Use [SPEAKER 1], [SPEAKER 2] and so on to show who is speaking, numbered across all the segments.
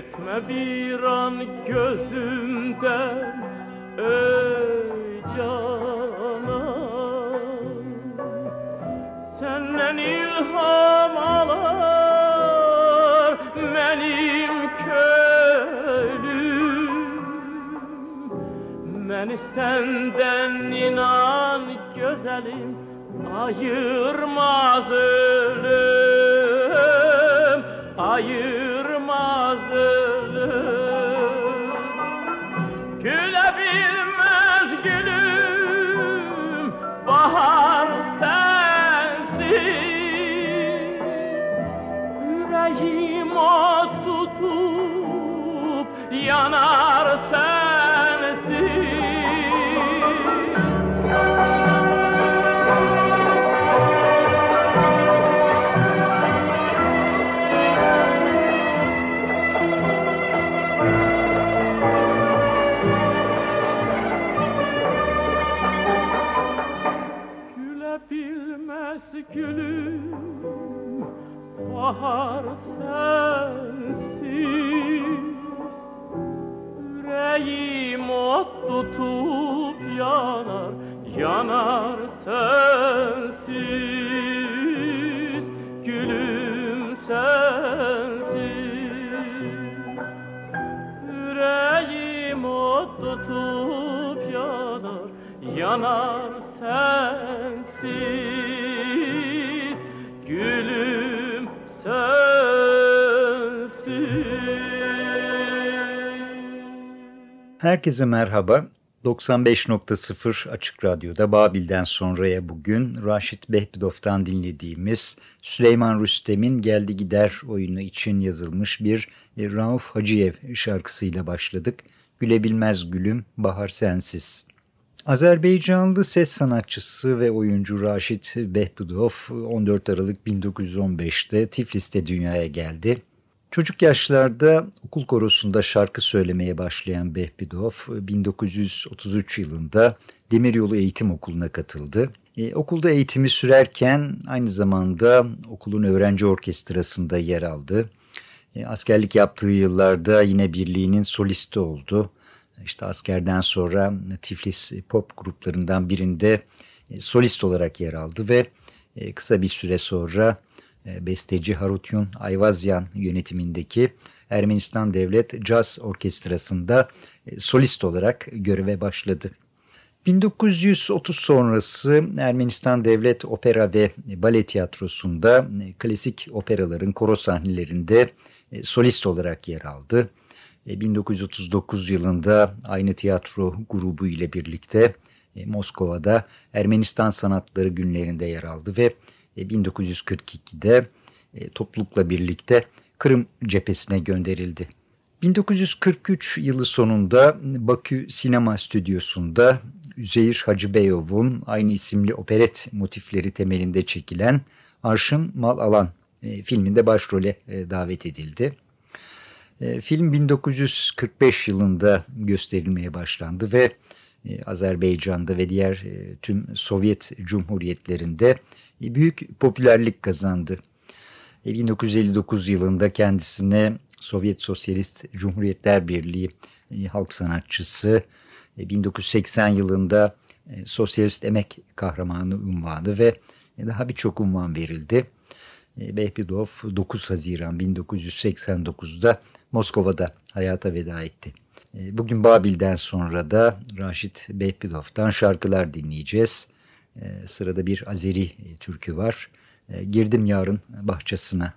[SPEAKER 1] Gitme bir an gözümden ey canan Senden ilham alar benim köylüm. Beni senden inan güzelim ayırmaz
[SPEAKER 2] Herkese merhaba. 95.0 Açık Radyo'da Babil'den sonraya bugün Raşit Behbidov'tan dinlediğimiz Süleyman Rüstem'in Geldi Gider oyunu için yazılmış bir e, Rauf Hacıyev şarkısıyla başladık. Gülebilmez gülüm bahar sensiz. Azerbaycanlı ses sanatçısı ve oyuncu Raşit Behbudov 14 Aralık 1915'te Tiflis'te dünyaya geldi. Çocuk yaşlarda okul korosunda şarkı söylemeye başlayan Behbidov 1933 yılında Demiryolu Eğitim Okulu'na katıldı. E, okulda eğitimi sürerken aynı zamanda okulun öğrenci orkestrasında yer aldı. E, askerlik yaptığı yıllarda yine birliğinin solisti oldu. İşte askerden sonra Tiflis pop gruplarından birinde e, solist olarak yer aldı ve e, kısa bir süre sonra e, besteci Harutyun Ayvazyan yönetimindeki Ermenistan Devlet Caz Orkestrası'nda e, solist olarak göreve başladı. 1930 sonrası Ermenistan Devlet Opera ve Bale Tiyatrosu'nda e, klasik operaların koro sahnelerinde solist olarak yer aldı. 1939 yılında aynı tiyatro grubu ile birlikte Moskova'da Ermenistan Sanatları Günlerinde yer aldı ve 1942'de e, toplulukla birlikte Kırım cephesine gönderildi. 1943 yılı sonunda Bakü Sinema Stüdyosu'nda Üzeyir Hacıbeyov'un aynı isimli operet motifleri temelinde çekilen Arşın Mal Alan e, filminde başrole e, davet edildi. Film 1945 yılında gösterilmeye başlandı ve Azerbaycan'da ve diğer tüm Sovyet Cumhuriyetlerinde büyük popülerlik kazandı. 1959 e, yılında kendisine Sovyet Sosyalist Cumhuriyetler Birliği e, halk sanatçısı, 1980 e, yılında Sosyalist Emek Kahramanı unvanı ve daha birçok unvan verildi. Behbidov 9 Haziran 1989'da Moskova'da hayata veda etti. Bugün Babil'den sonra da Raşit Behbidov'dan şarkılar dinleyeceğiz. Ee, sırada bir Azeri e, türkü var. Ee, girdim yarın bahçesine.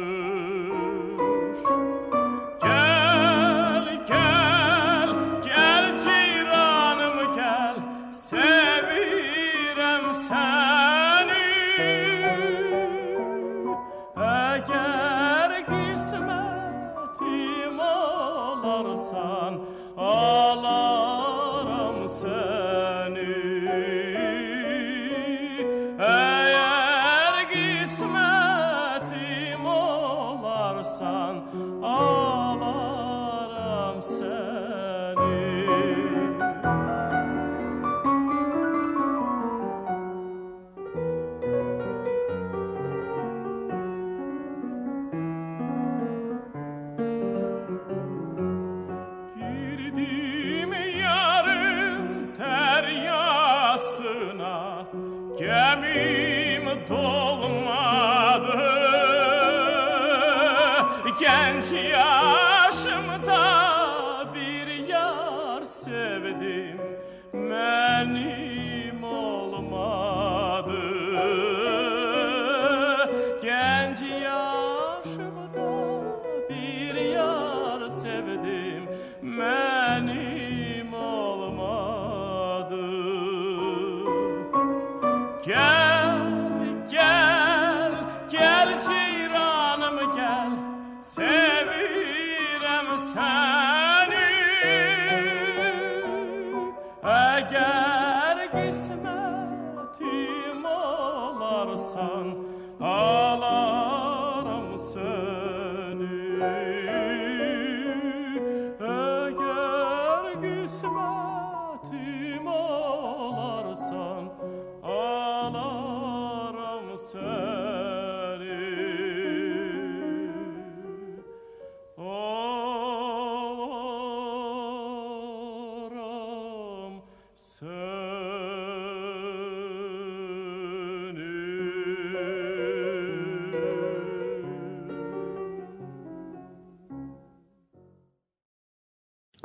[SPEAKER 1] love.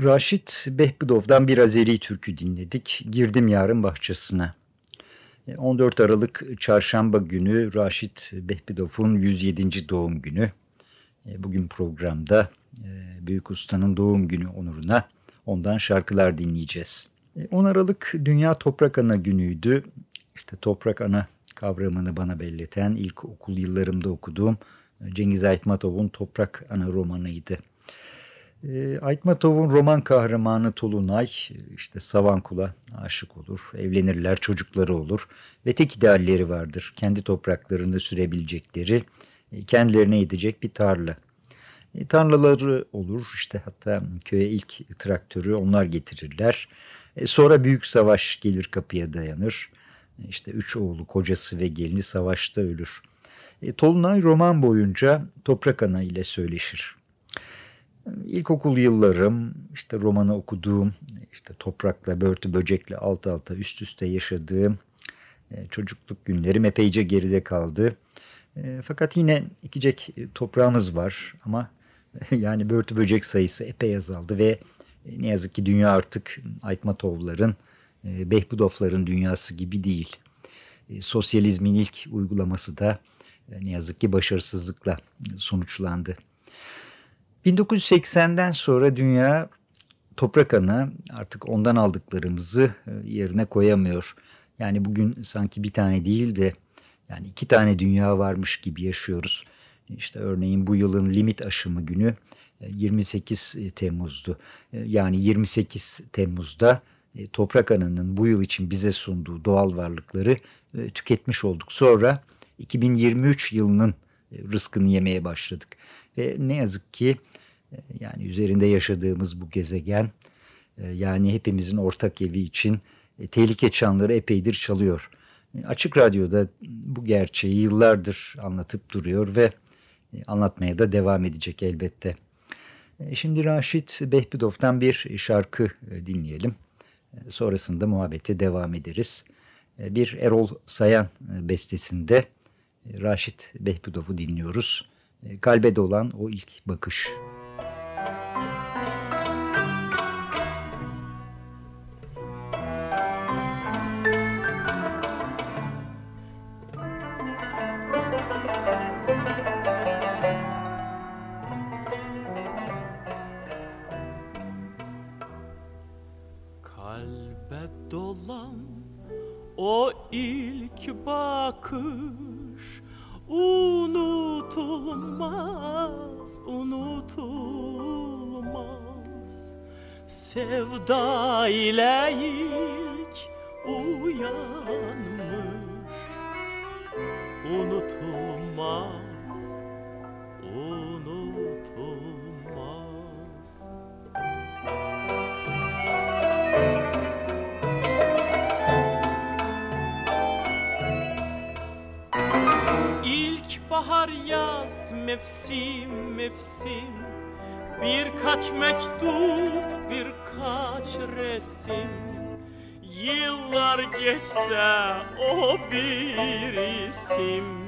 [SPEAKER 2] Raşit Behbudov'dan bir Azeri türkü dinledik. Girdim yarın bahçesine. 14 Aralık Çarşamba günü Raşit Behbudov'un 107. doğum günü. E, Bugün programda e, Büyük Usta'nın doğum günü onuruna ondan şarkılar dinleyeceğiz. E, 10 Aralık Dünya Toprak Ana günüydü. İşte Toprak Ana kavramını bana belleten ilk okul yıllarımda okuduğum Cengiz Aytmatov'un Toprak Ana romanıydı. E, Aytmatov'un roman kahramanı Tolunay işte Savankula aşık olur, evlenirler, çocukları olur ve tek idealleri vardır. Kendi topraklarında sürebilecekleri, e, kendilerine yetecek bir tarla. E, tarlaları olur işte hatta köye ilk traktörü onlar getirirler. E, sonra büyük savaş gelir kapıya dayanır. E, işte üç oğlu, kocası ve gelini savaşta ölür. E, Tolunay roman boyunca toprak ana ile söyleşir. İlkokul yıllarım, işte romanı okuduğum, işte toprakla, börtü, böcekle alt alta üst üste yaşadığım e, çocukluk günlerim epeyce geride kaldı. E, fakat yine ekecek toprağımız var ama yani börtü böcek sayısı epey azaldı ve e, ne yazık ki dünya artık Aytmatovların, e, Behbudovların dünyası gibi değil. E, sosyalizmin ilk uygulaması da e, ne yazık ki başarısızlıkla sonuçlandı. 1980'den sonra dünya toprak ana artık ondan aldıklarımızı e, yerine koyamıyor. Yani bugün sanki bir tane değil de yani iki tane dünya varmış gibi yaşıyoruz. İşte örneğin bu yılın limit aşımı günü 28 e, Temmuz'du. E, yani 28 Temmuz'da Toprak Ana'nın bu yıl için bize sunduğu doğal varlıkları tüketmiş olduk. Sonra 2023 yılının rızkını yemeye başladık. Ve ne yazık ki yani üzerinde yaşadığımız bu gezegen yani hepimizin ortak evi için tehlike çanları epeydir çalıyor. Açık Radyo'da bu gerçeği yıllardır anlatıp duruyor ve anlatmaya da devam edecek elbette. Şimdi Raşit Behbudov'dan bir şarkı dinleyelim. Sonrasında muhabbete devam ederiz. Bir Erol Sayan bestesinde Raşit Behbudov'u dinliyoruz. Kalbe dolan o ilk bakış.
[SPEAKER 1] Kalbe Sevda ile ilk uyanmış, unutulmaz, unutulmaz. İlk bahar yaz mevsim mevsim Birkaç mektup birkaç resim. Yıllar geçse o bir isim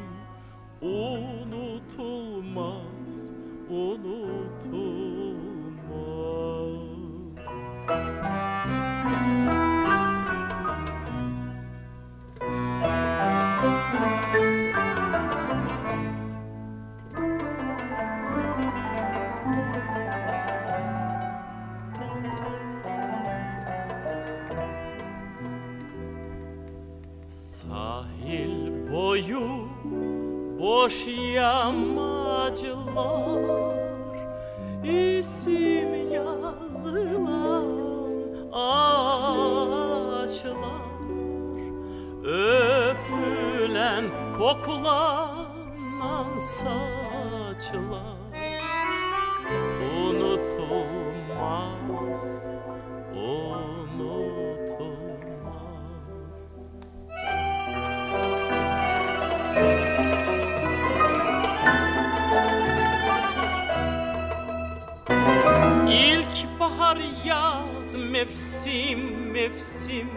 [SPEAKER 1] bahar yaz mevsim mevsim.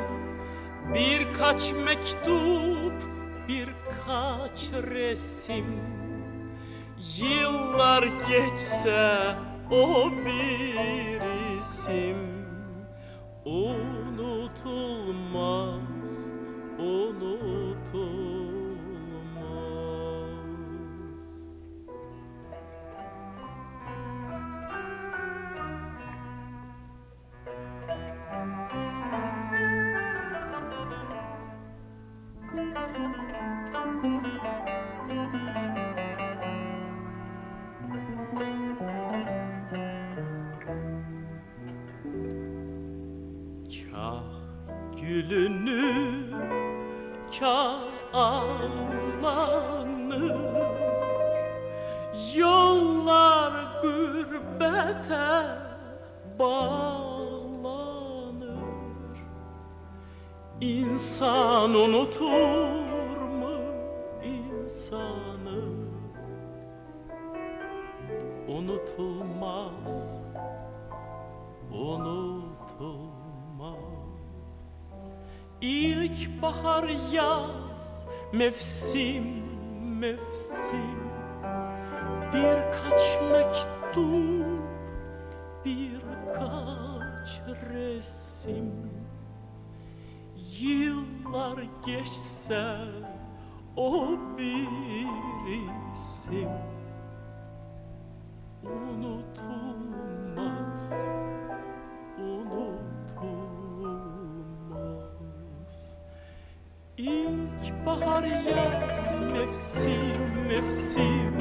[SPEAKER 1] Birkaç mektup birkaç resim. Yıllar geçse o bir isim. Unutulmaz, unutulmaz İnsan unutur mu insanı? Unutulmaz unutulmaz. İlk bahar yaz mevsim mevsim. Birkaç mektup birkaç resim Yıllar geçse o bir isim Unutulmaz unutulmaz. İlk bahar yaz mevsim mevsim.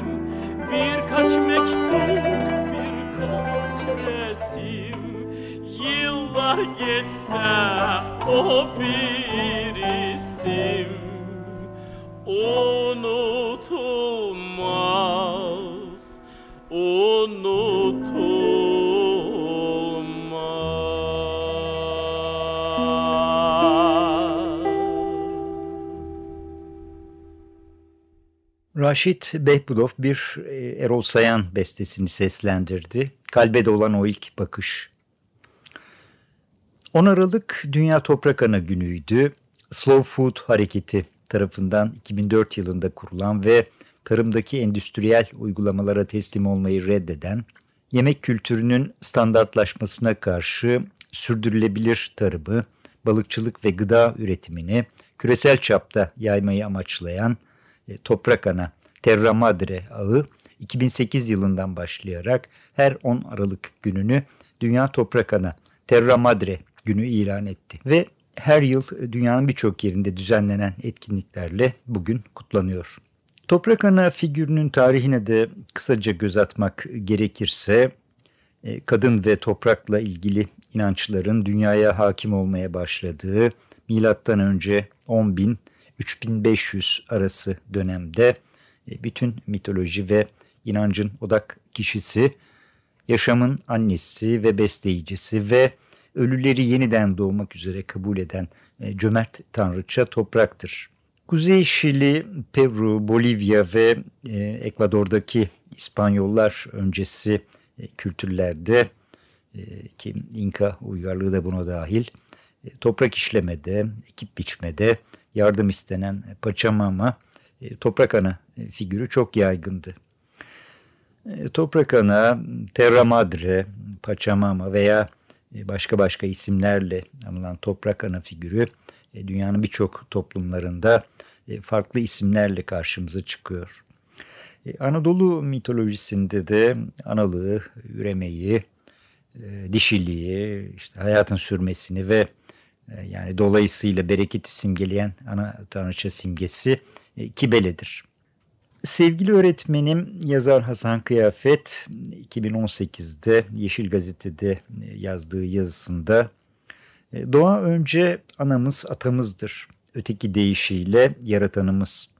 [SPEAKER 1] Birkaç mektup birkaç resim. Yıllar geçse o bir isim Unutulmaz unutulmaz.
[SPEAKER 2] Raşit Behbudov bir e, Erol Sayan bestesini seslendirdi. Kalbe dolan o ilk bakış. 10 Aralık Dünya Toprak Ana Günü'ydü. Slow Food Hareketi tarafından 2004 yılında kurulan ve tarımdaki endüstriyel uygulamalara teslim olmayı reddeden, yemek kültürünün standartlaşmasına karşı sürdürülebilir tarımı, balıkçılık ve gıda üretimini küresel çapta yaymayı amaçlayan e, Toprak Ana Terra Madre ağı 2008 yılından başlayarak her 10 Aralık gününü Dünya Toprak Ana Terra Madre günü ilan etti ve her yıl dünyanın birçok yerinde düzenlenen etkinliklerle bugün kutlanıyor. Toprak Ana figürünün tarihine de kısaca göz atmak gerekirse e, kadın ve toprakla ilgili inançların dünyaya hakim olmaya başladığı milattan önce 10 bin 3500 arası dönemde e, bütün mitoloji ve inancın odak kişisi, yaşamın annesi ve besleyicisi ve ölüleri yeniden doğmak üzere kabul eden e, cömert tanrıça topraktır. Kuzey Şili, Peru, Bolivya ve e, Ekvador'daki İspanyollar öncesi kültürlerde ki İnka uygarlığı da buna dahil E, toprak işlemede, ekip biçmede yardım istenen Paçamama e, toprak ana e, figürü çok yaygındı. Toprak ana, Terra Madre, Paçamama veya başka başka isimlerle anılan toprak ana figürü dünyanın birçok toplumlarında farklı isimlerle karşımıza çıkıyor. Anadolu mitolojisinde de analığı, üremeyi, dişiliği, işte hayatın sürmesini ve e, yani dolayısıyla bereketi simgeleyen ana tanrıça simgesi e, Kibele'dir. Sevgili öğretmenim yazar Hasan Kıyafet 2018'de Yeşil Gazete'de e, yazdığı yazısında Doğa önce anamız atamızdır. Öteki deyişiyle yaratanımız.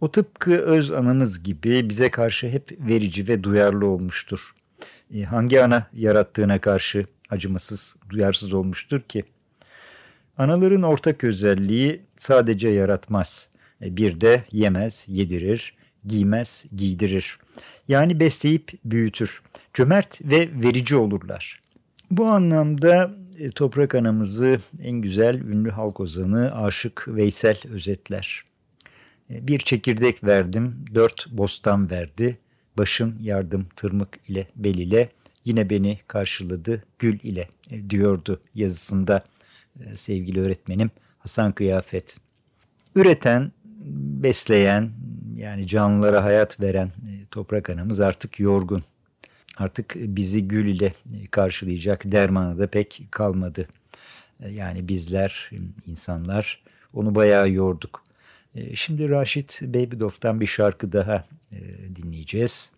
[SPEAKER 2] O tıpkı öz anamız gibi bize karşı hep verici ve duyarlı olmuştur. Hangi ana yarattığına karşı acımasız, duyarsız olmuştur ki? Anaların ortak özelliği sadece yaratmaz. E, bir de yemez, yedirir, giymez, giydirir. Yani besleyip büyütür. Cömert ve verici olurlar. Bu anlamda e, Toprak Anamızı en güzel ünlü halk ozanı Aşık Veysel özetler. E, bir çekirdek verdim, dört bostan verdi. Başın yardım tırmık ile bel ile yine beni karşıladı gül ile diyordu yazısında. Sevgili öğretmenim Hasan Kıyafet. Üreten, besleyen yani canlılara hayat veren e, toprak anamız artık yorgun. Artık bizi gül ile e, karşılayacak dermanı da pek kalmadı. Yani bizler, insanlar onu bayağı yorduk. Şimdi Raşit Beybidov'dan bir şarkı daha dinleyeceğiz.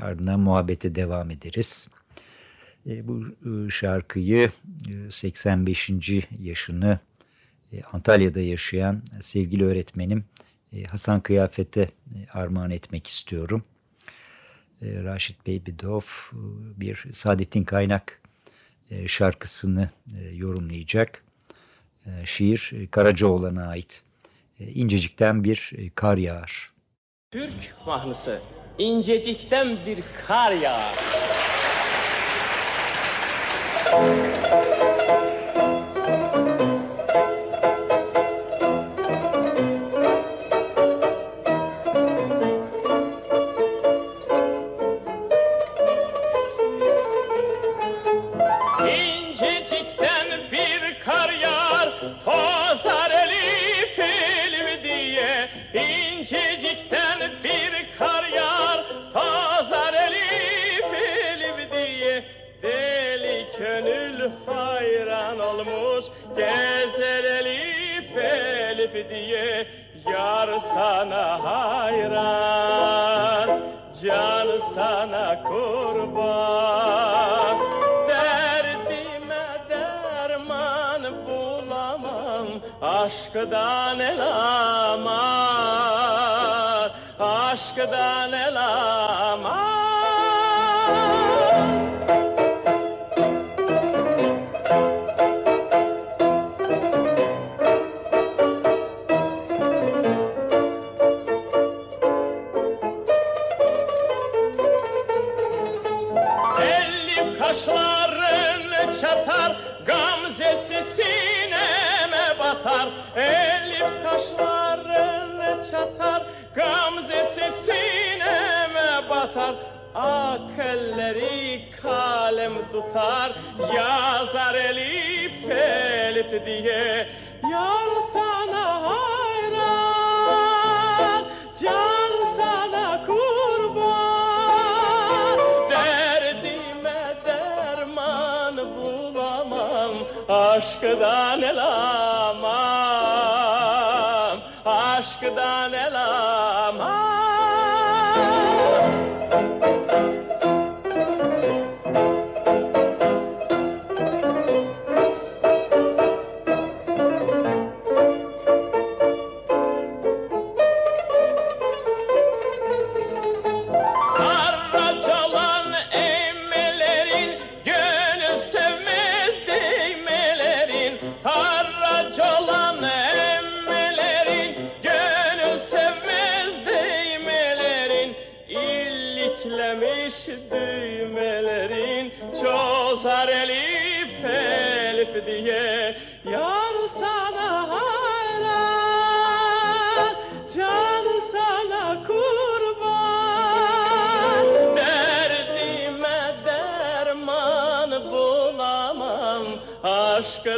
[SPEAKER 2] Ardından muhabbete devam ederiz. E, bu e, şarkıyı 85. E, yaşını Antalya'da yaşayan sevgili öğretmenim Hasan Kıyafet'e armağan etmek istiyorum. Raşit Beybidov bir Saadettin Kaynak şarkısını yorumlayacak. Şiir Karacaoğlan'a ait. İncecikten bir kar yağar.
[SPEAKER 1] Türk mahnısı incecikten bir kar yağar. Bulamam, aşkdan el aman, aşkdan el aman. Yazar elif elif diye. Yar sana hayran, can sana kurban. Derdime derman bulamam, aşkdan el amam, aşkdan el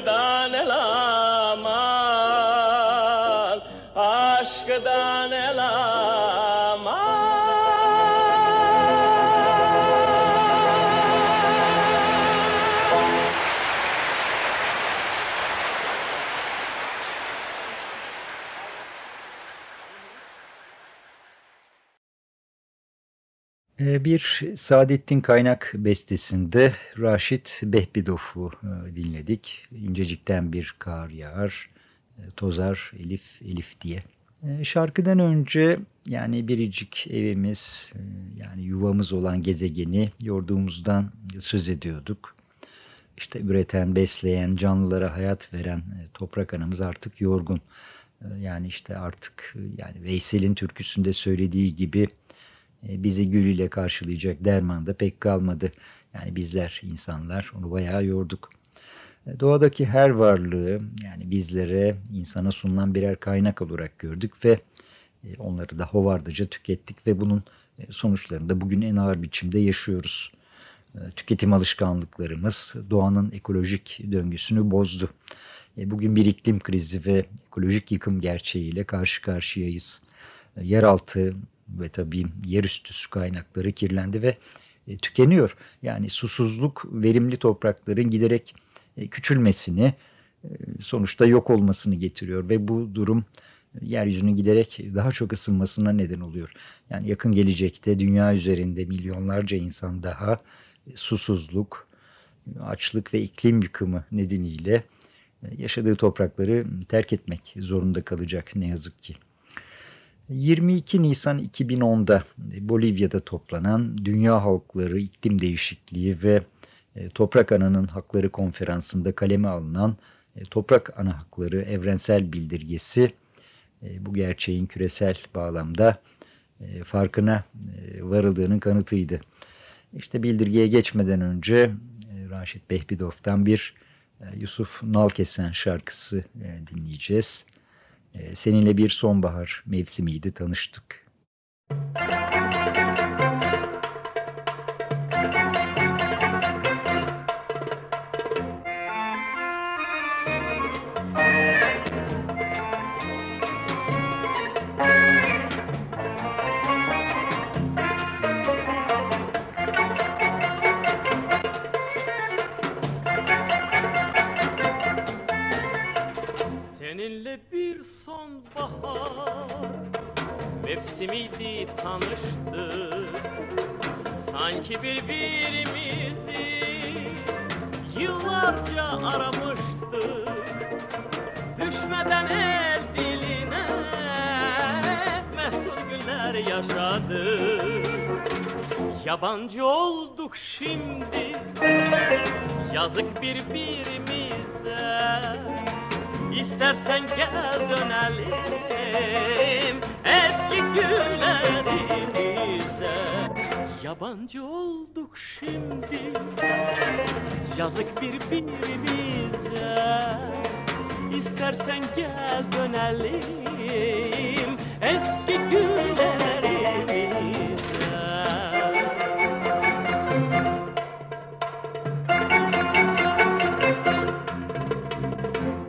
[SPEAKER 1] Aşkdan
[SPEAKER 2] Bir Saadettin Kaynak bestesinde Raşit Behbidov'u e, dinledik. İncecikten bir kar yağar, e, tozar Elif Elif diye. E, Şarkıdan önce yani biricik evimiz, yani yuvamız olan gezegeni yorduğumuzdan söz ediyorduk. İşte üreten, besleyen, canlılara hayat veren toprak anamız artık yorgun. Yani işte artık yani Veysel'in türküsünde söylediği gibi bizi gül ile karşılayacak derman da pek kalmadı. Yani bizler insanlar onu bayağı yorduk. E, Doğadaki her varlığı yani bizlere insana sunulan birer kaynak olarak gördük ve e, onları da hovardaca tükettik ve bunun e, sonuçlarını da bugün en ağır biçimde yaşıyoruz. E, Tüketim alışkanlıklarımız doğanın ekolojik döngüsünü bozdu. E, Bugün bir iklim krizi ve ekolojik yıkım gerçeğiyle karşı karşıyayız. E, Yeraltı ve tabii yerüstü su kaynakları kirlendi ve e, tükeniyor. Yani susuzluk verimli toprakların giderek e, küçülmesini e, sonuçta yok olmasını getiriyor ve bu durum yeryüzünün giderek daha çok ısınmasına neden oluyor. Yani yakın gelecekte dünya üzerinde milyonlarca insan daha susuzluk, açlık ve iklim yıkımı nedeniyle yaşadığı toprakları terk etmek zorunda kalacak ne yazık ki. 22 Nisan 2010'da Bolivya'da toplanan Dünya Halkları İklim Değişikliği ve e, Toprak Ana'nın Hakları Konferansı'nda kaleme alınan e, Toprak Ana Hakları Evrensel Bildirgesi e, bu gerçeğin küresel bağlamda farkına varıldığının kanıtıydı. İşte bildirgeye geçmeden önce Raşit Behbidov'dan bir Yusuf Nalkesen şarkısı dinleyeceğiz. E, Seninle bir sonbahar mevsimiydi tanıştık.
[SPEAKER 1] Seninle mevsimiydi tanıştık Sanki birbirimizi yıllarca aramıştık Düşmeden el diline mesut günler yaşadık Yabancı olduk şimdi. Yazık birbirimize İstersen gel dönelim Yabancı olduk şimdi. Yazık birbirimize. İstersen gel dönelim eski günlerimize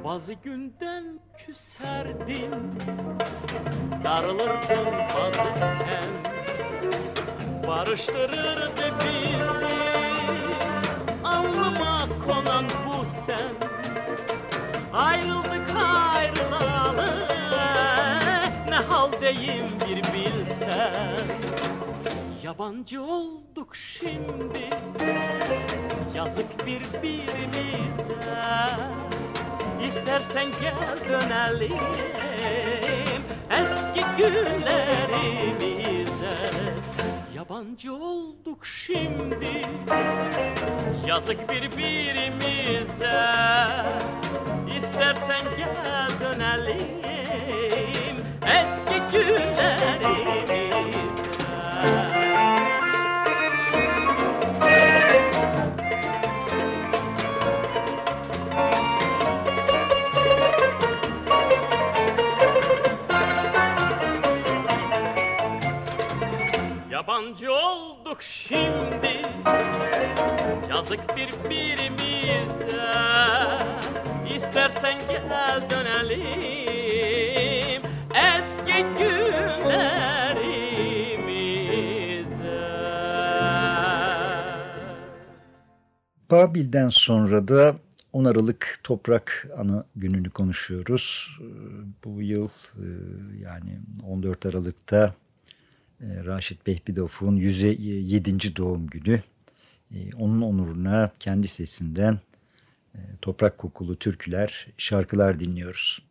[SPEAKER 1] Bazı günden küserdin Darılırdın bazı sen Barıştırırdı bizi. Alnıma konan bu sen. Ayrıldık ayrılalı. Ne haldeyim bir bilsen. Yabancı olduk şimdi. Yazık birbirimize. İstersen gel dönelim. Eski günlerimize Yabancı olduk şimdi. Yazık birbirimize. İstersen gel dönelim. Eski günlerimize
[SPEAKER 3] Yabancı olduk şimdi. Yazık birbirimize. İstersen gel dönelim. Eski günlerimize.
[SPEAKER 2] Babil'den sonra da 10 Aralık Toprak Ana gününü konuşuyoruz. Bu yıl e, yani 14 Aralık'ta Raşit Behbidov'un 107. doğum günü. E, Onun onuruna kendi sesinden e, toprak kokulu türküler, şarkılar dinliyoruz.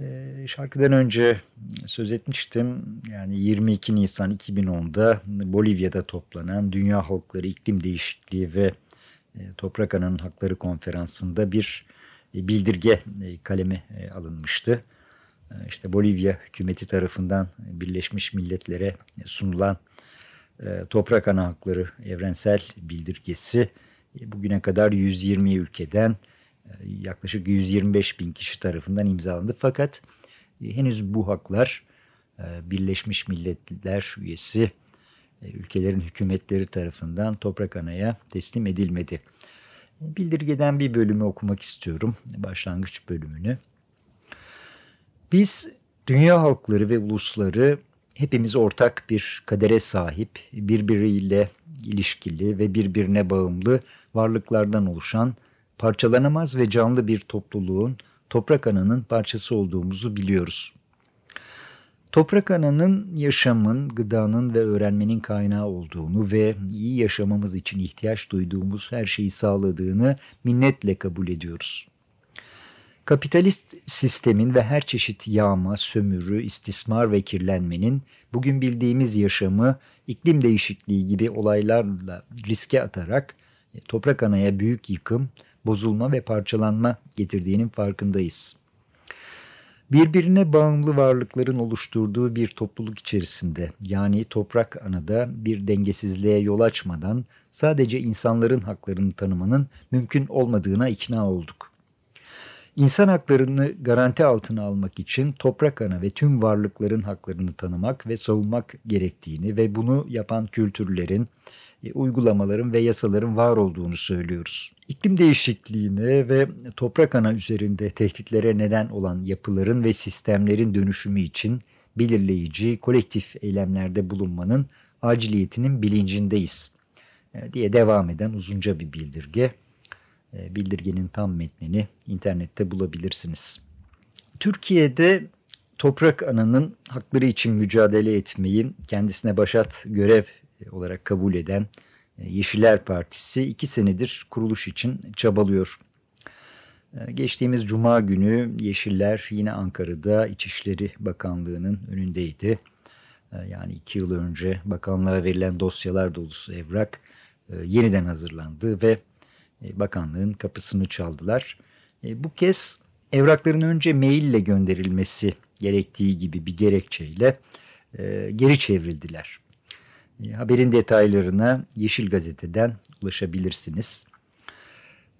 [SPEAKER 2] E, Şarkıdan önce söz etmiştim. Yani 22 Nisan 2010'da Bolivya'da toplanan Dünya Halkları İklim Değişikliği ve e, Toprak Ana'nın Hakları Konferansı'nda bir e, bildirge e, kalemi e, alınmıştı. E, İşte Bolivya hükümeti tarafından Birleşmiş Milletler'e sunulan e, Toprak Ana Hakları Evrensel Bildirgesi e, bugüne kadar 120 ülkeden e, yaklaşık 125 bin kişi tarafından imzalandı. Fakat henüz bu haklar Birleşmiş Milletler üyesi ülkelerin hükümetleri tarafından Toprak Ana'ya teslim edilmedi. Bildirgeden bir bölümü okumak istiyorum. Başlangıç bölümünü. Biz dünya halkları ve ulusları hepimiz ortak bir kadere sahip, birbiriyle ilişkili ve birbirine bağımlı varlıklardan oluşan parçalanamaz ve canlı bir topluluğun toprak ananın parçası olduğumuzu biliyoruz. Toprak ananın yaşamın, gıdanın ve öğrenmenin kaynağı olduğunu ve iyi yaşamamız için ihtiyaç duyduğumuz her şeyi sağladığını minnetle kabul ediyoruz. Kapitalist sistemin ve her çeşit yağma, sömürü, istismar ve kirlenmenin bugün bildiğimiz yaşamı iklim değişikliği gibi olaylarla riske atarak e, toprak anaya büyük yıkım, bozulma ve parçalanma getirdiğinin farkındayız. Birbirine bağımlı varlıkların oluşturduğu bir topluluk içerisinde yani toprak anada bir dengesizliğe yol açmadan sadece insanların haklarını tanımanın mümkün olmadığına ikna olduk. İnsan haklarını garanti altına almak için toprak ana ve tüm varlıkların haklarını tanımak ve savunmak gerektiğini ve bunu yapan kültürlerin, e, uygulamaların ve yasaların var olduğunu söylüyoruz. İklim değişikliğine ve toprak ana üzerinde tehditlere neden olan yapıların ve sistemlerin dönüşümü için belirleyici kolektif eylemlerde bulunmanın aciliyetinin bilincindeyiz e, diye devam eden uzunca bir bildirge. E, Bildirgenin tam metnini internette bulabilirsiniz. Türkiye'de toprak ananın hakları için mücadele etmeyi kendisine başat görev olarak kabul eden e, Yeşiller Partisi iki senedir kuruluş için çabalıyor. E, Geçtiğimiz Cuma günü Yeşiller yine Ankara'da İçişleri Bakanlığı'nın önündeydi. Yani iki yıl önce bakanlığa verilen dosyalar dolusu evrak yeniden hazırlandı ve bakanlığın kapısını çaldılar. E, Bu kez evrakların önce maille gönderilmesi gerektiği gibi bir gerekçeyle e, geri çevrildiler. E, Haberin detaylarına Yeşil Gazete'den ulaşabilirsiniz.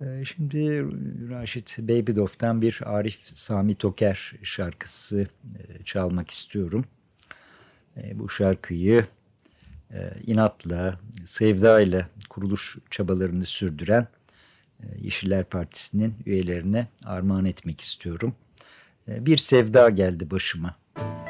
[SPEAKER 2] E, Şimdi Raşit Beybidov'dan bir Arif Sami Toker şarkısı e, çalmak istiyorum. E, Bu şarkıyı e, inatla, sevdayla kuruluş çabalarını sürdüren e, Yeşiller Partisi'nin üyelerine armağan etmek istiyorum. E, Bir sevda geldi başıma.
[SPEAKER 1] Bir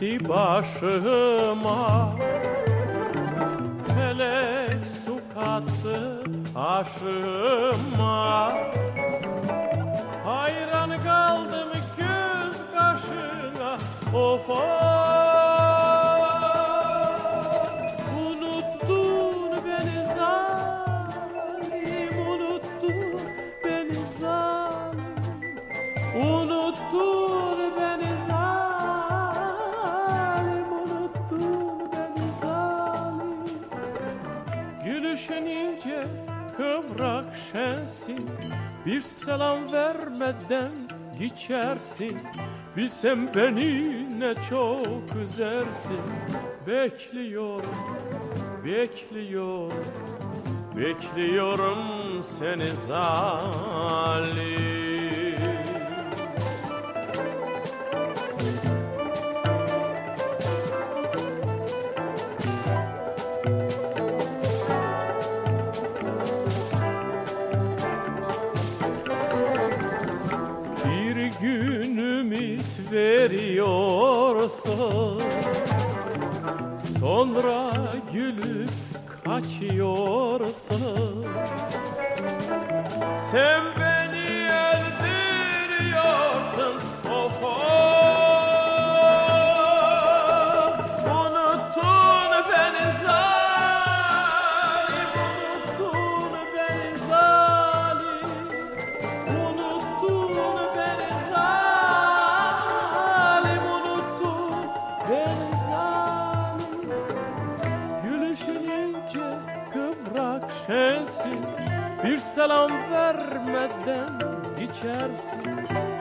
[SPEAKER 1] geldi başıma. Felek su kattı aşıma Hayran kaldım göz kaşına. Of of selam vermeden geçersin. Bilsem beni ne çok üzersin. Bekliyorum, bekliyorum Bekliyorum seni zalim veriyorsun. Sonra gülüp kaçıyorsun. Sen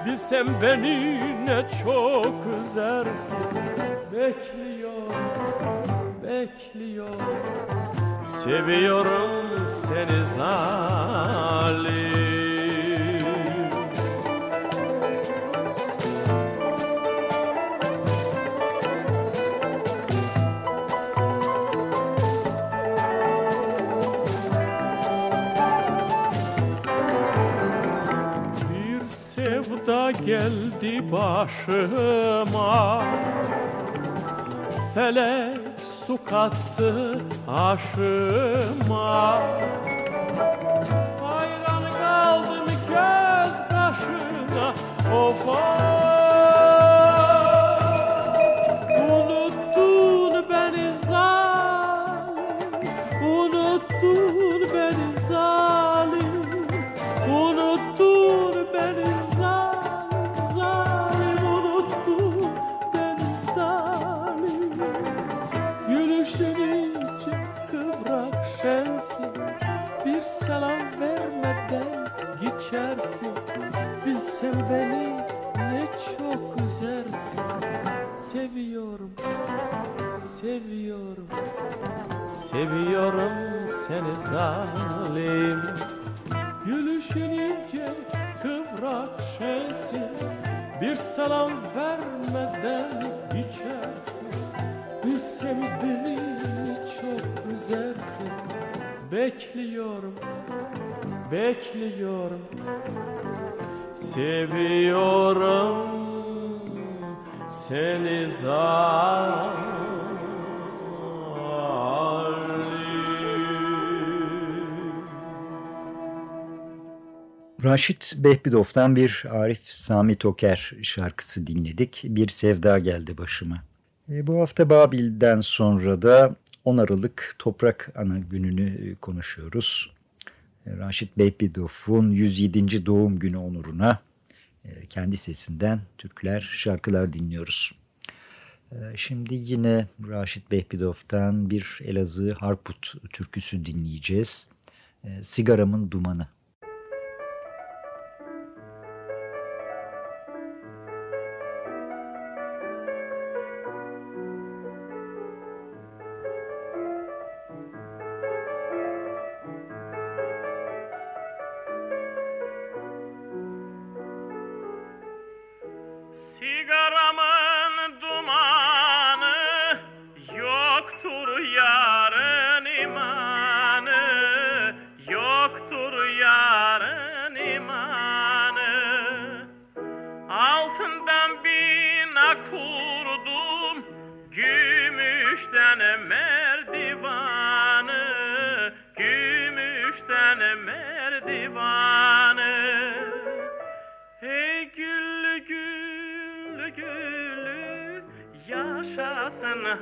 [SPEAKER 1] Bilsem beni ne çok üzersin. Bekliyor, bekliyor. Seviyorum seni zalim başıma. Felek su kattı aşıma Bekliyorum, bekliyorum Seviyorum seni zalim
[SPEAKER 2] Raşit Behbidov'dan bir Arif Sami Toker şarkısı dinledik. Bir sevda geldi başıma. E, bu hafta Babil'den sonra da 10 Aralık Toprak Ana gününü e, konuşuyoruz. E, Raşit Behbidov'un 107. doğum günü onuruna e, kendi sesinden türküler, şarkılar dinliyoruz. Şimdi yine Raşit Behbidov'dan bir Elazığ Harput türküsü dinleyeceğiz. Sigaramın Dumanı.
[SPEAKER 3] Sigaramın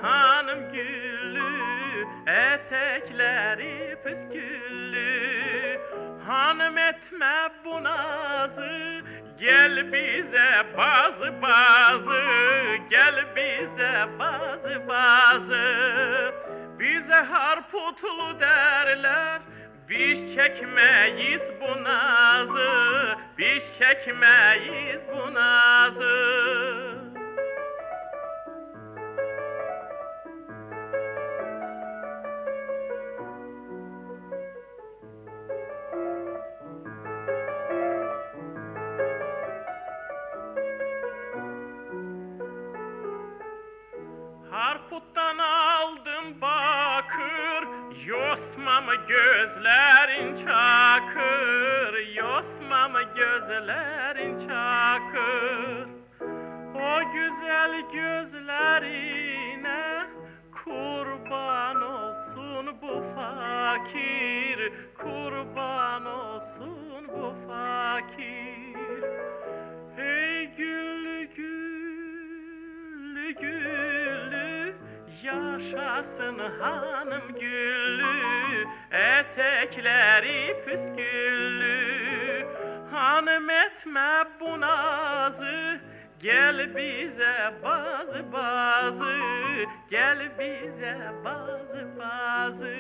[SPEAKER 3] hanım güllü Etekleri püsküllü. Hanım etme bu nazı Gel bize bazı bazı Gel bize bazı bazı. Bize harputlu derler Biz çekmeyiz bu nazı Biz çekmeyiz bu nazı hanım güllü Etekleri püsküllü. Hanım etme bu nazı Gel bize bazı bazı. Gel bize bazı bazı.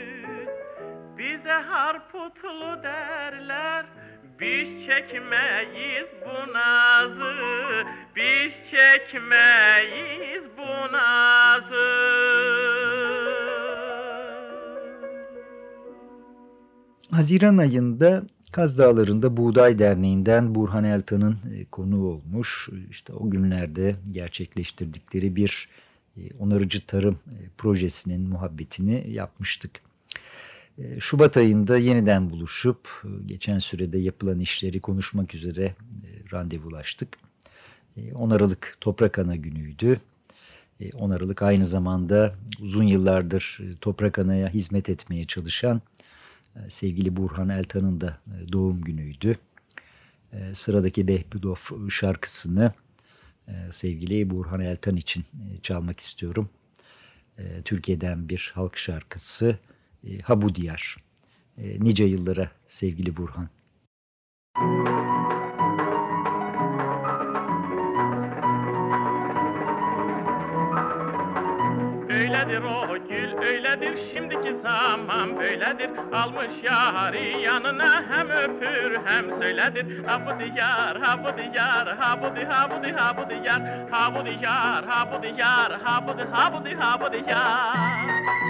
[SPEAKER 3] Bize harputlu derler Biz çekmeyiz bu nazı. Biz çekmeyiz bu nazı
[SPEAKER 2] Haziran ayında Kaz Dağları'nda Buğday Derneği'nden Burhan Eltan'ın e, konuğu olmuş. İşte o günlerde gerçekleştirdikleri bir e, onarıcı tarım e, projesinin muhabbetini yapmıştık. Şubat ayında yeniden buluşup geçen sürede yapılan işleri konuşmak üzere randevulaştık. 10 Aralık Toprak Ana günüydü. 10 Aralık aynı zamanda uzun yıllardır Toprak Ana'ya hizmet etmeye çalışan sevgili Burhan Eltan'ın da doğum günüydü. Sıradaki Behbudov şarkısını sevgili Burhan Eltan için çalmak istiyorum. Türkiye'den bir halk şarkısı Ha Bu Diyar. Nice yıllara sevgili Burhan.
[SPEAKER 3] Öyledir o zaman böyledir. Almış yarı yanına hem öpür hem söyledir. Ha bu diyar ha bu diyar ha bu di ha bu di ha bu diyar. Ha bu diyar ha bu diyar ha bu di ha bu di ha bu diyar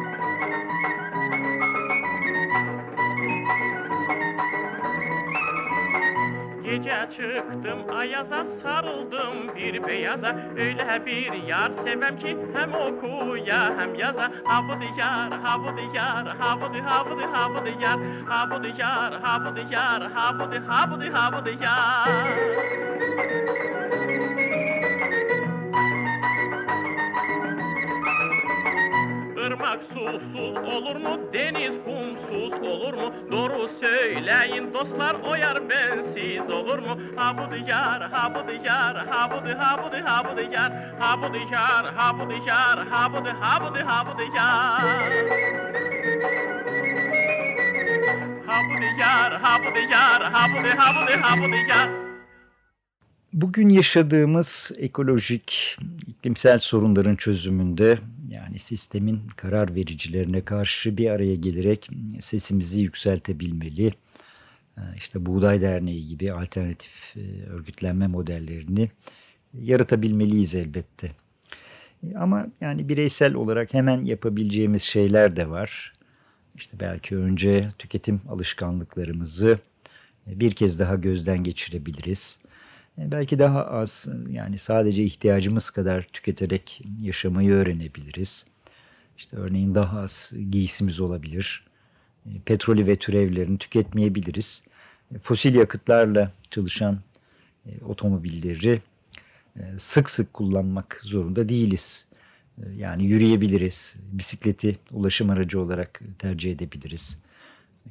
[SPEAKER 3] Gece çıktım ayaza sarıldım bir beyaza. Öyle bir yar sevmem ki hem okuya hem yaza. Ha bu diyar ha bu diyar ha bu di ha bu di ha bu diyar Ha Irmak susuz olur mu? Deniz kumsuz olur mu? Doğru söyleyin dostlar o yar bensiz olur mu? Ha bu diyar, ha bu diyar, ha bu di, ha bu di, ha bu diyar, ha bu diyar, ha bu diyar, ha bu di, ha bu di, ha bu diyar. Ha bu diyar, ha bu diyar, ha bu di, ha bu di, ha bu diyar.
[SPEAKER 2] Bugün yaşadığımız ekolojik, iklimsel sorunların çözümünde yani sistemin karar vericilerine karşı bir araya gelerek sesimizi yükseltebilmeli. İşte Buğday Derneği gibi alternatif örgütlenme modellerini yaratabilmeliyiz elbette. Ama yani bireysel olarak hemen yapabileceğimiz şeyler de var. İşte belki önce tüketim alışkanlıklarımızı bir kez daha gözden geçirebiliriz. Belki daha az yani sadece ihtiyacımız kadar tüketerek yaşamayı öğrenebiliriz. İşte örneğin daha az giysimiz olabilir. Petrolü ve türevlerini tüketmeyebiliriz. Fosil yakıtlarla çalışan otomobilleri sık sık kullanmak zorunda değiliz. Yani yürüyebiliriz, bisikleti ulaşım aracı olarak tercih edebiliriz.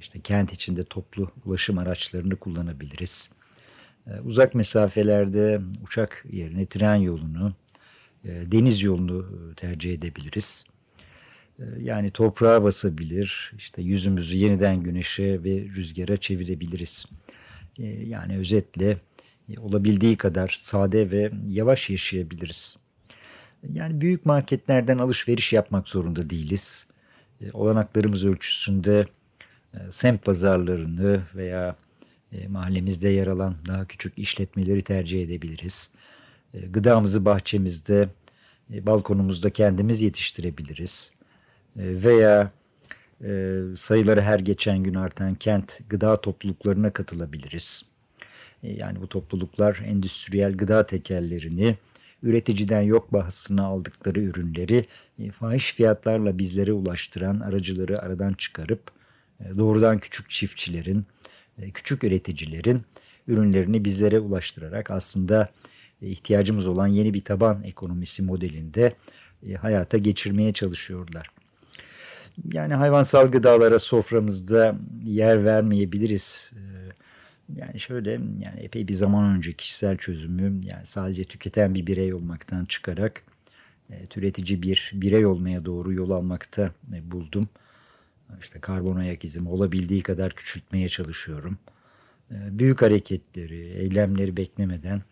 [SPEAKER 2] İşte kent içinde toplu ulaşım araçlarını kullanabiliriz. Uzak mesafelerde uçak yerine tren yolunu, deniz yolunu tercih edebiliriz. Yani toprağa basabilir, işte yüzümüzü yeniden güneşe ve rüzgara çevirebiliriz. Yani özetle olabildiği kadar sade ve yavaş yaşayabiliriz. Yani büyük marketlerden alışveriş yapmak zorunda değiliz. Olanaklarımız ölçüsünde semt pazarlarını veya mahallemizde yer alan daha küçük işletmeleri tercih edebiliriz. Gıdamızı bahçemizde, balkonumuzda kendimiz yetiştirebiliriz. Veya sayıları her geçen gün artan kent gıda topluluklarına katılabiliriz. Yani bu topluluklar endüstriyel gıda tekellerini üreticiden yok bahasına aldıkları ürünleri e, fahiş fiyatlarla bizlere ulaştıran aracıları aradan çıkarıp e, doğrudan küçük çiftçilerin, e, küçük üreticilerin ürünlerini bizlere ulaştırarak aslında ihtiyacımız olan yeni bir taban ekonomisi modelinde hayata geçirmeye çalışıyorlar. Yani hayvansal gıdalara soframızda yer vermeyebiliriz yani şöyle yani epey bir zaman önce kişisel çözümü yani sadece tüketen bir birey olmaktan çıkarak e, türetici bir birey olmaya doğru yol almakta e, buldum. İşte karbon ayak izimi olabildiği kadar küçültmeye çalışıyorum. E, büyük hareketleri, eylemleri beklemeden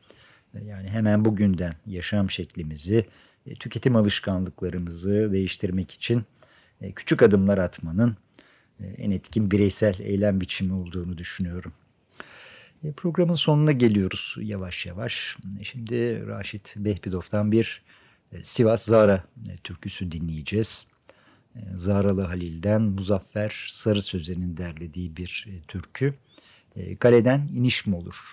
[SPEAKER 2] e, yani hemen bugünden yaşam şeklimizi, e, tüketim alışkanlıklarımızı değiştirmek için e, küçük adımlar atmanın en etkin bireysel eylem biçimi olduğunu düşünüyorum. Programın sonuna geliyoruz yavaş yavaş. Şimdi Raşit Behbidov'dan bir Sivas Zara türküsü dinleyeceğiz. Zaralı Halil'den Muzaffer Sarı Sözen'in derlediği bir türkü. Kaleden iniş mi olur?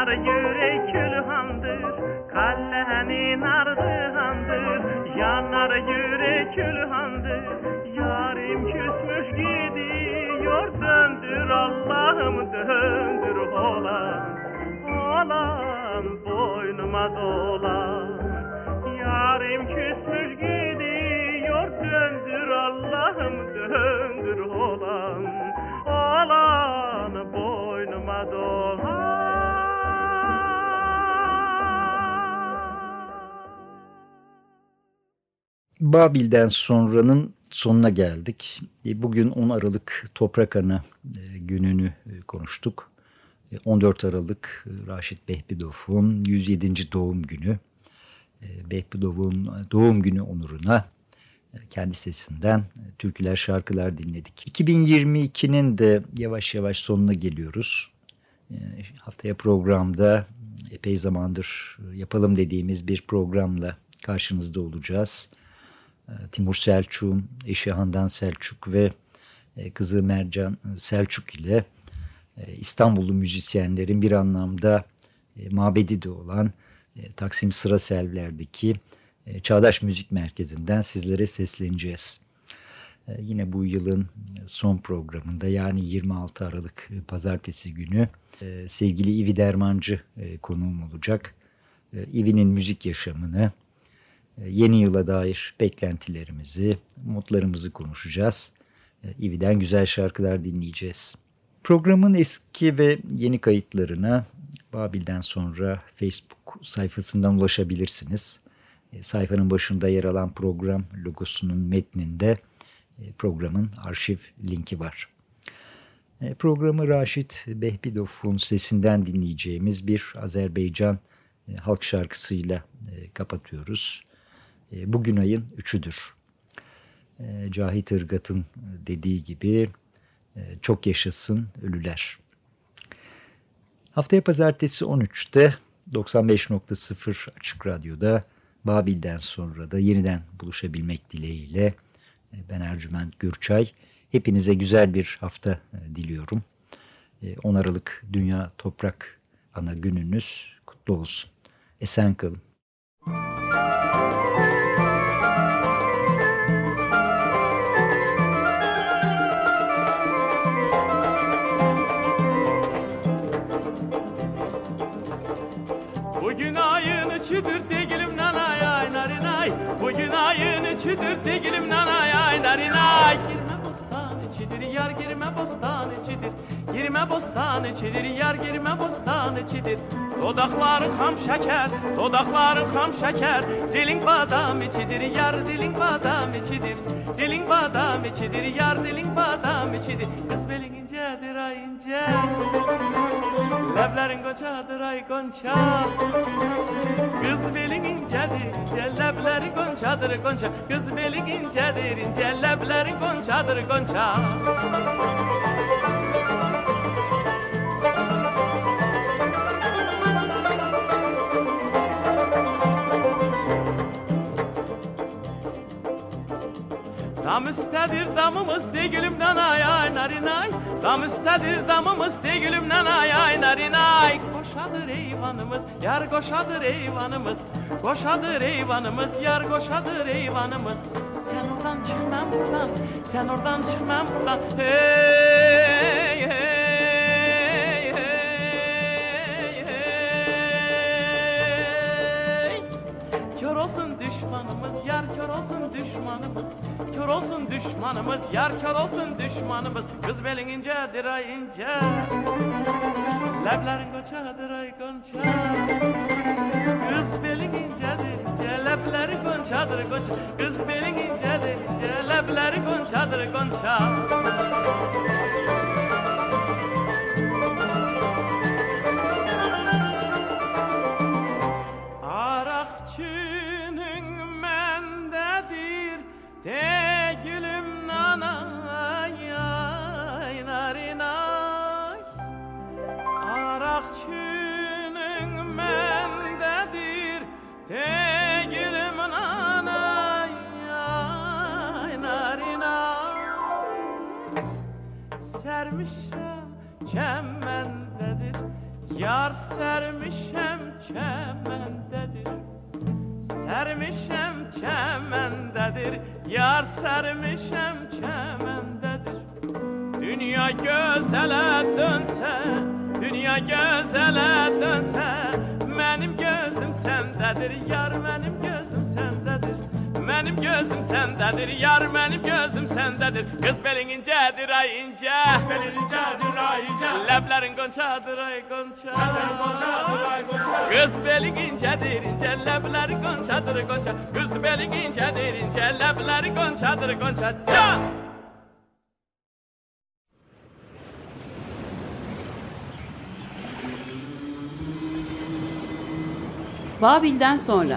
[SPEAKER 3] yanar yürek külhandır. Kallenin ardı handır, yanar yürek külhandır. Yarim küsmüş gidiyor, döndür Allah'ım döndür olan. Olan boynuma dolan. Yarim küsmüş gidiyor, döndür Allah'ım döndür olan olan boynuma dolan.
[SPEAKER 2] Babil'den sonranın sonuna geldik. E, bugün 10 Aralık Toprak Ana e, gününü e, konuştuk. 14 Aralık Raşit Behbidov'un 107. doğum günü. Behbidov'un doğum günü onuruna kendi sesinden türküler, şarkılar dinledik. 2022'nin de yavaş yavaş sonuna geliyoruz. Haftaya programda epey zamandır yapalım dediğimiz bir programla karşınızda olacağız. E, Timur Selçuk'un eşi Handan Selçuk ve kızı Mercan Selçuk ile İstanbullu müzisyenlerin bir anlamda mabedi de olan Taksim Sıra Selvler'deki e, Çağdaş Müzik Merkezi'nden sizlere sesleneceğiz. E, yine bu yılın son programında yani 26 Aralık Pazartesi günü e, sevgili İvi Dermancı konuğum olacak. İvi'nin müzik yaşamını, yeni yıla dair beklentilerimizi, umutlarımızı konuşacağız. İvi'den güzel şarkılar dinleyeceğiz. Programın eski ve yeni kayıtlarına Babil'den sonra Facebook sayfasından ulaşabilirsiniz. E, sayfanın başında yer alan program logosunun metninde e, programın arşiv linki var. E, programı Raşit Behbidov'un sesinden dinleyeceğimiz bir Azerbaycan halk şarkısıyla kapatıyoruz. Bugün ayın üçüdür. Cahit Irgat'ın dediği gibi çok yaşasın ölüler. Haftaya pazartesi 13'te 95.0 Açık Radyo'da Babil'den sonra da yeniden buluşabilmek dileğiyle e, ben Ercüment Gürçay. Hepinize güzel bir hafta e, diliyorum. 10 e, Aralık Dünya Toprak Ana gününüz kutlu olsun. Esen kalın.
[SPEAKER 1] İçidir Digilim nanay ay narinay. Girme bostan içidir yar girme bostan içidir. Girme bostan içidir yar girme bostan içidir. Dodakların ham şeker, dodakların ham şeker. Dilin badam içidir yar dilin badam içidir. Dilin badam içidir yar dilin badam içidir. Kız belin incedir ay ince Ləblərin qocadır ay qonça Qız belin incədir, incə ləbləri qonçadır qonça Qız belin incədir, incə ləbləri qonçadır qonça Dam üstedir damımız de gülümden ay ay narinay. Dam üstedir damımız de gülümden ay ay narinay. Koşadır eyvanımız yar koşadır eyvanımız. Koşadır eyvanımız yar koşadır eyvanımız. Sen oradan çık ben buradan Sen oradan çık ben buradan. Hey hey olsun düşmanımız yar kör olsun düşmanımız. Kör olsun düşmanımız, yar kör olsun düşmanımız. Kız belin incedir ay ince. Leblerin koçadır ay gonça Kız belin incedir ince Lebleri gonçadır gonça Kız belin incedir ince Lebleri gonçadır gonça çemendedir Yar sermişem çemendedir Sermişem çemendedir Yar sermişem çemendedir Dünya gözele dönse Dünya gözele dönse Benim gözüm sendedir Yar sendedir Benim gözüm sendedir Yar benim gözüm sendedir. Kız belin incedir ay ince. Belin incedir ay ince. Leblerin gonçadır ay gonça Leblerin gonçadır ay gonça Kız belin incedir ince. Leblerin gonçadır gonça Kız belin incedir ince. Leblerin gonçadır gonça Can!
[SPEAKER 4] Babil'den sonra